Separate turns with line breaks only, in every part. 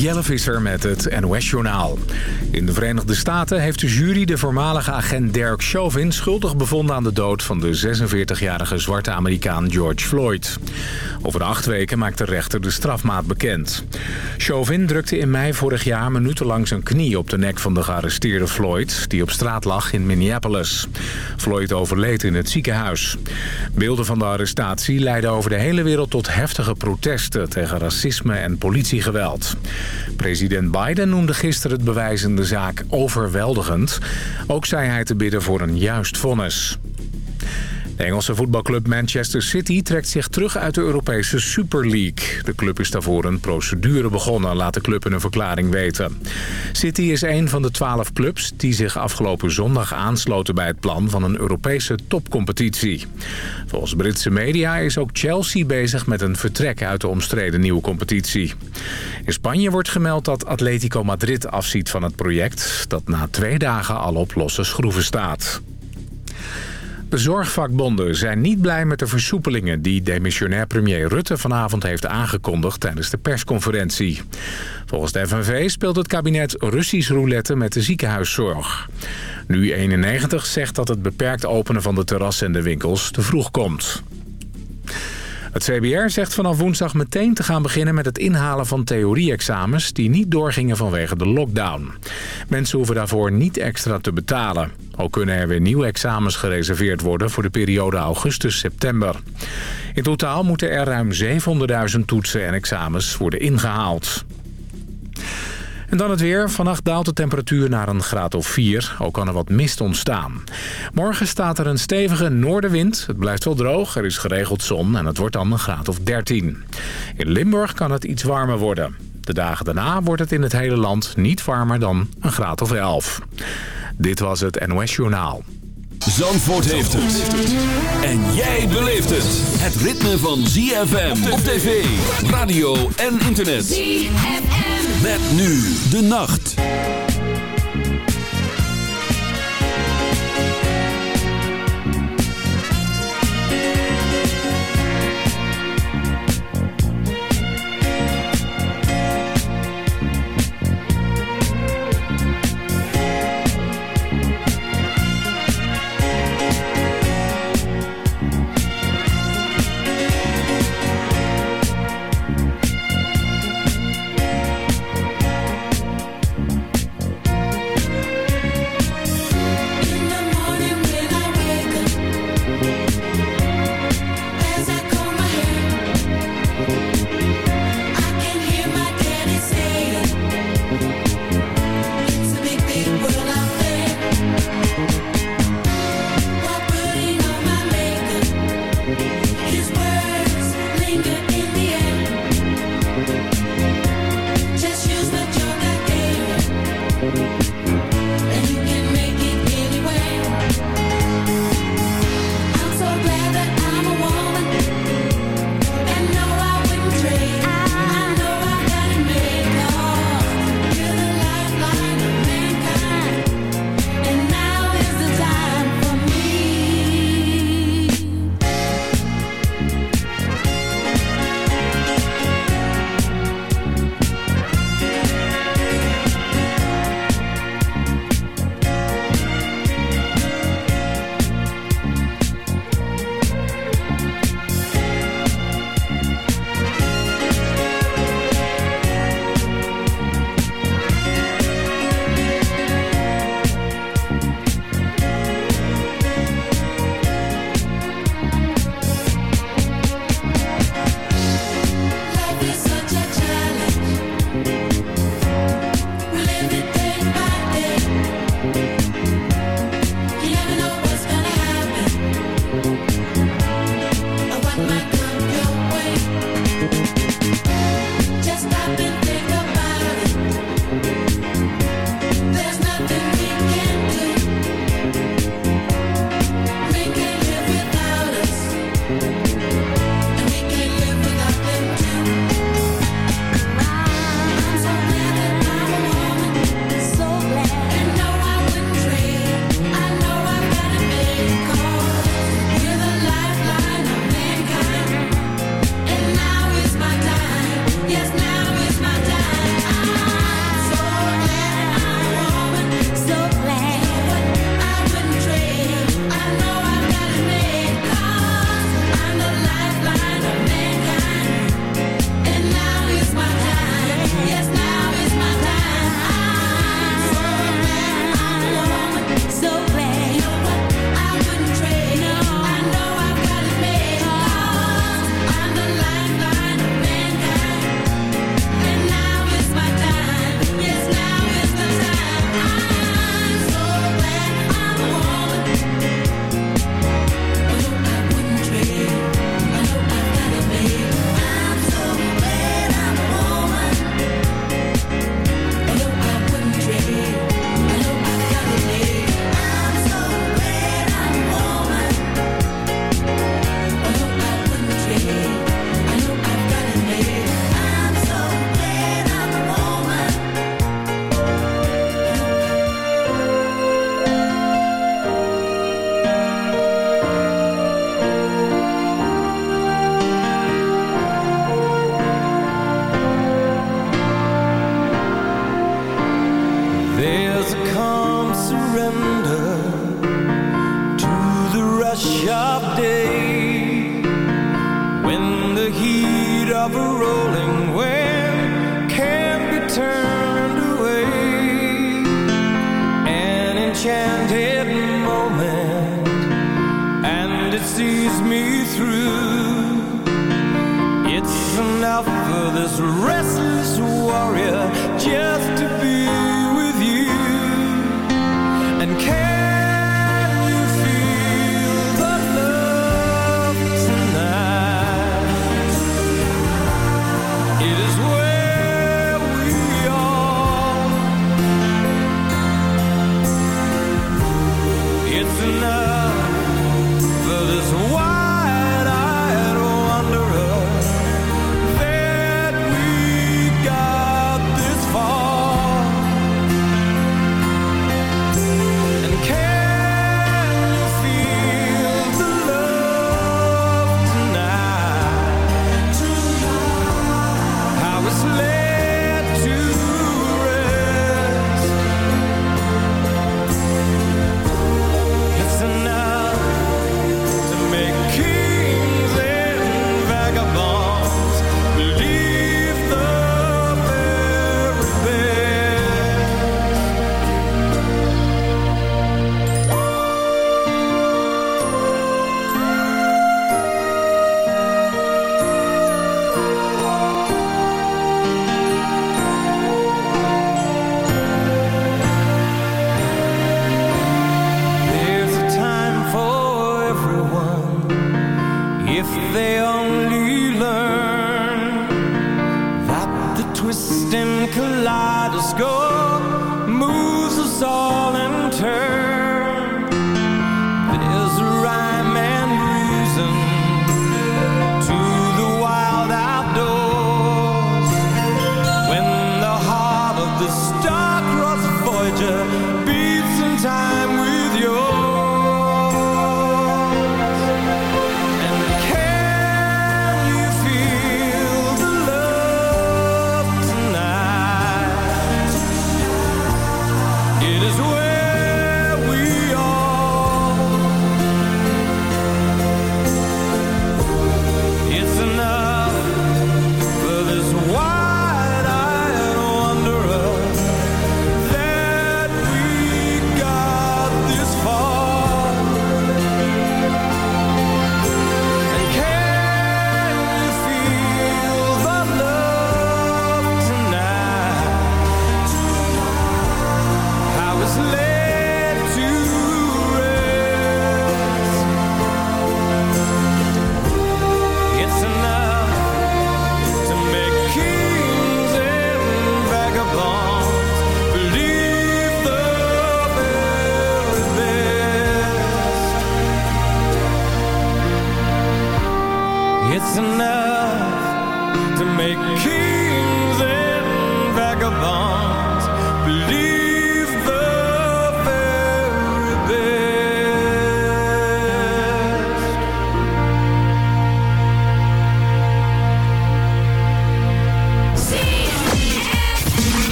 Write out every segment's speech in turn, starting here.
Jelle Visser met het NOS-journaal. In de Verenigde Staten heeft de jury de voormalige agent Derek Chauvin... schuldig bevonden aan de dood van de 46-jarige zwarte Amerikaan George Floyd. Over acht weken maakt de rechter de strafmaat bekend. Chauvin drukte in mei vorig jaar minutenlang zijn knie op de nek van de gearresteerde Floyd... die op straat lag in Minneapolis. Floyd overleed in het ziekenhuis. Beelden van de arrestatie leidden over de hele wereld tot heftige protesten... tegen racisme en politiegeweld. President Biden noemde gisteren het bewijs in de zaak overweldigend. Ook zei hij te bidden voor een juist vonnis. De Engelse voetbalclub Manchester City trekt zich terug uit de Europese Super League. De club is daarvoor een procedure begonnen, laat de club in een verklaring weten. City is een van de twaalf clubs die zich afgelopen zondag aansloten bij het plan van een Europese topcompetitie. Volgens Britse media is ook Chelsea bezig met een vertrek uit de omstreden nieuwe competitie. In Spanje wordt gemeld dat Atletico Madrid afziet van het project... dat na twee dagen al op losse schroeven staat. De zorgvakbonden zijn niet blij met de versoepelingen... die demissionair premier Rutte vanavond heeft aangekondigd tijdens de persconferentie. Volgens de FNV speelt het kabinet Russisch roulette met de ziekenhuiszorg. Nu 91 zegt dat het beperkt openen van de terrassen en de winkels te vroeg komt. Het CBR zegt vanaf woensdag meteen te gaan beginnen met het inhalen van theorie-examens... die niet doorgingen vanwege de lockdown. Mensen hoeven daarvoor niet extra te betalen. Ook kunnen er weer nieuwe examens gereserveerd worden voor de periode augustus-september. In totaal moeten er ruim 700.000 toetsen en examens worden ingehaald. En dan het weer. Vannacht daalt de temperatuur naar een graad of 4. Ook kan er wat mist ontstaan. Morgen staat er een stevige noordenwind. Het blijft wel droog, er is geregeld zon en het wordt dan een graad of 13. In Limburg kan het iets warmer worden. De dagen daarna wordt het in het hele land niet warmer dan een graad of 11. Dit was het NOS Journaal.
Zandvoort heeft het. En jij beleeft het. Het ritme van ZFM op tv, radio en internet. ZFM. Met nu de nacht.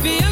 feel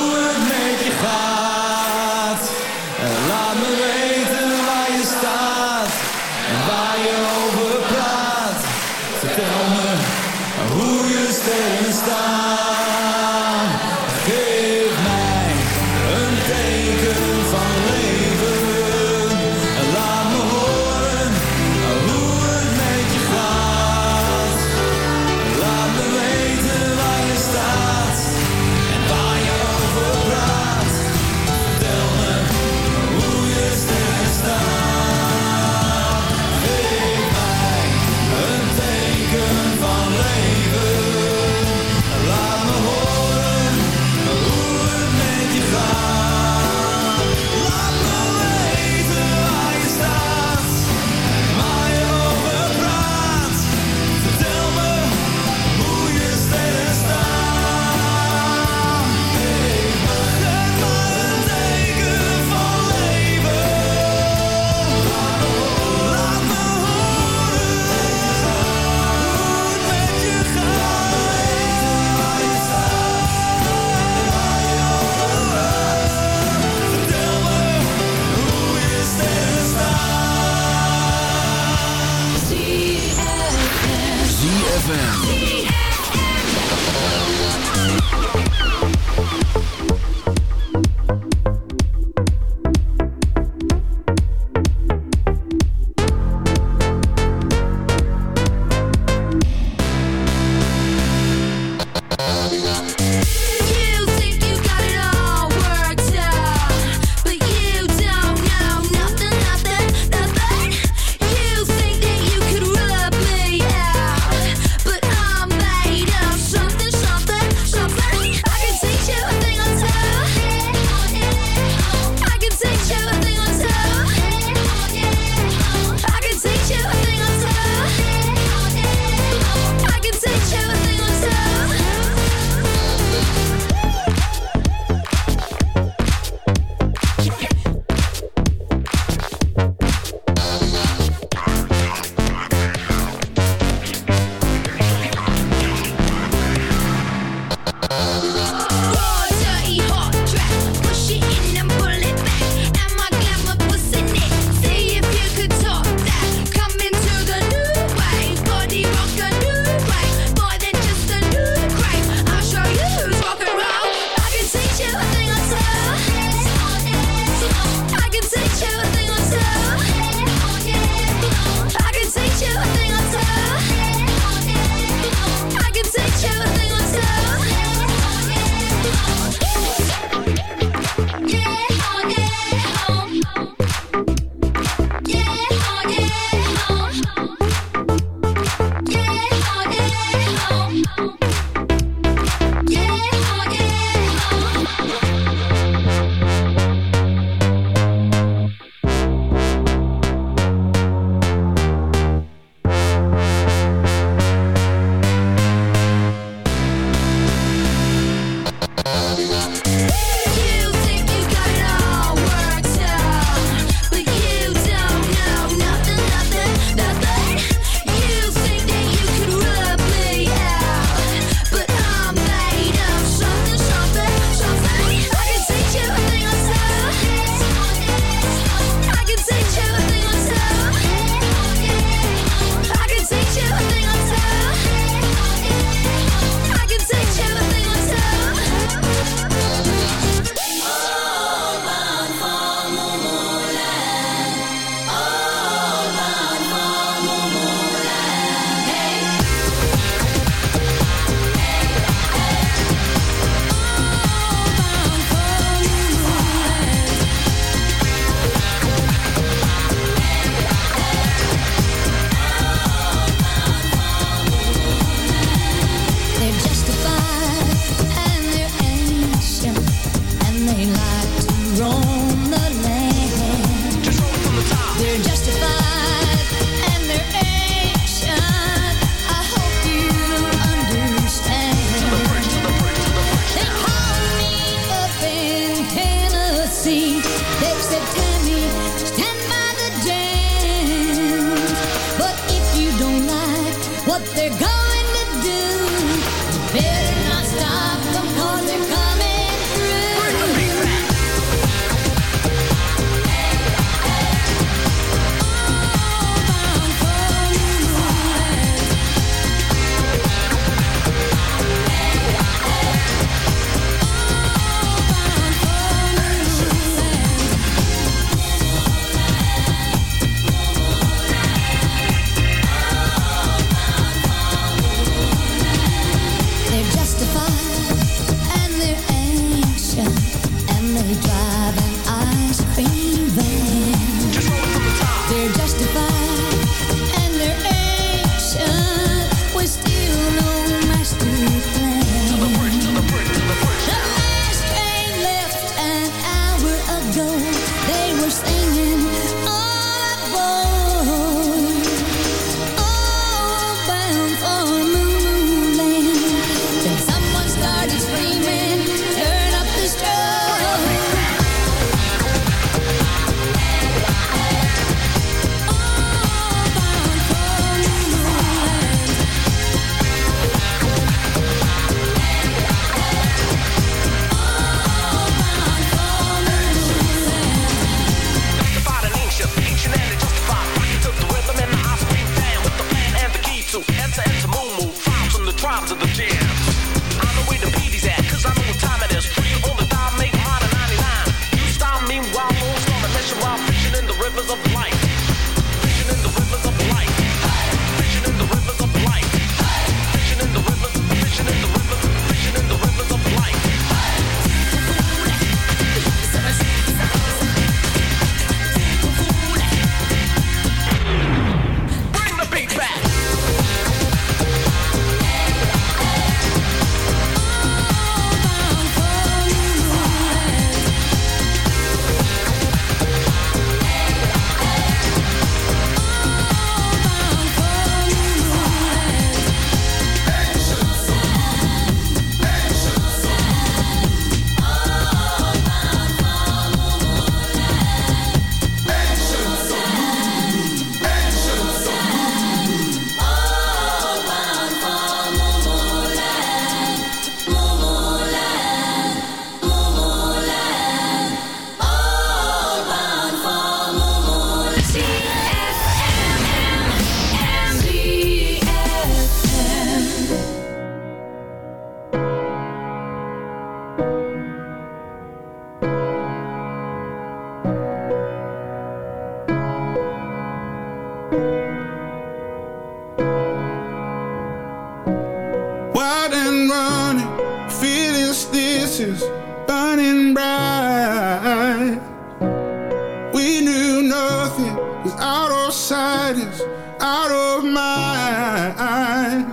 nothing is out of sight, is out of mind.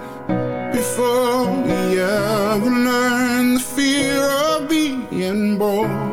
Before we ever learn the fear of being
born.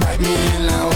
bite me in
love.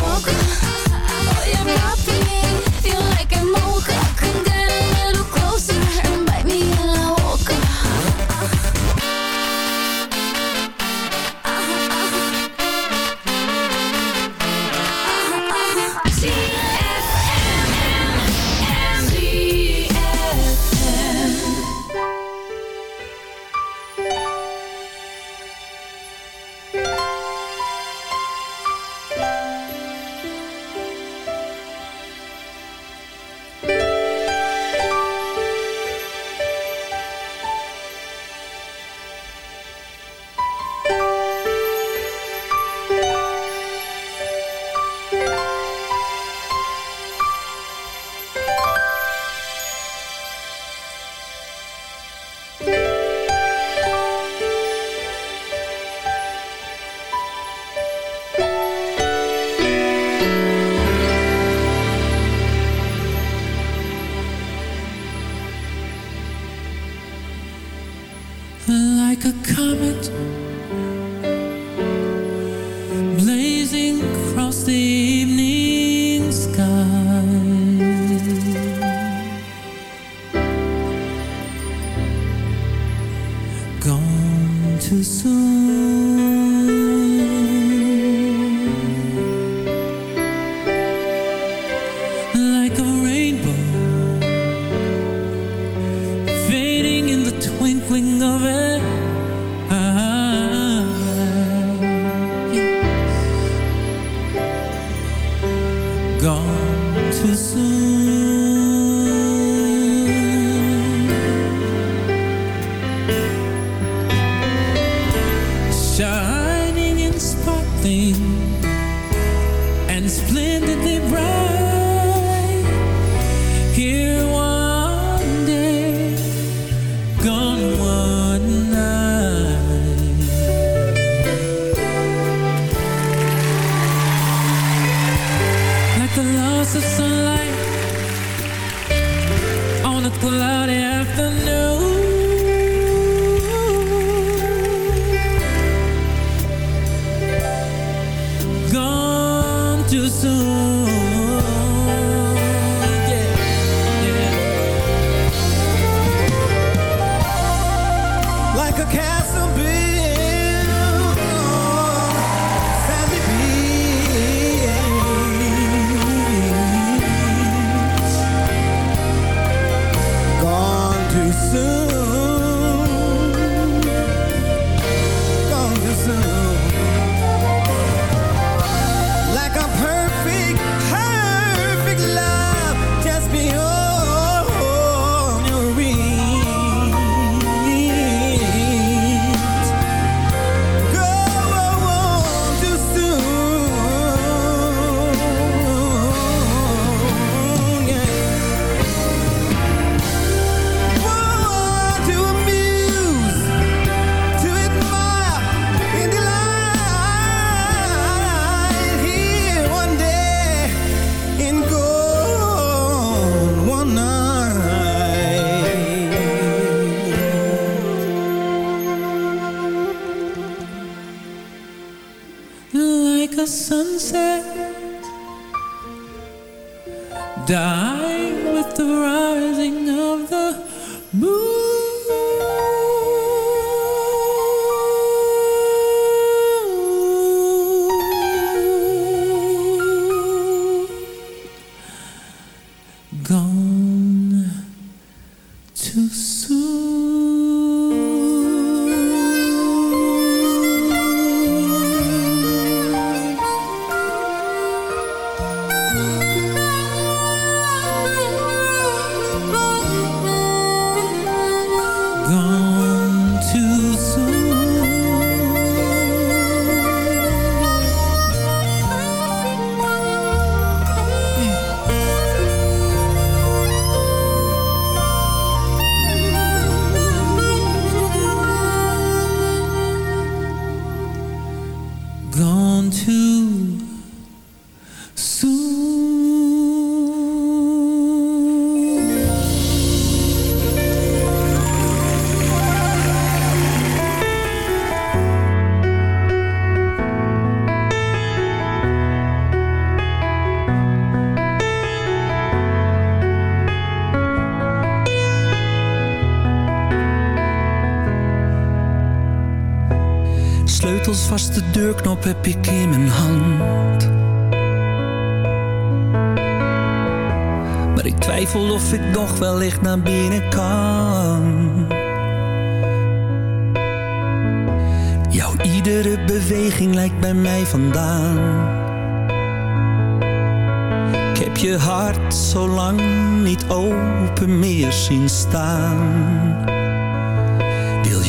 Sunset. Die with the rising of the deurknop heb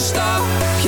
stapje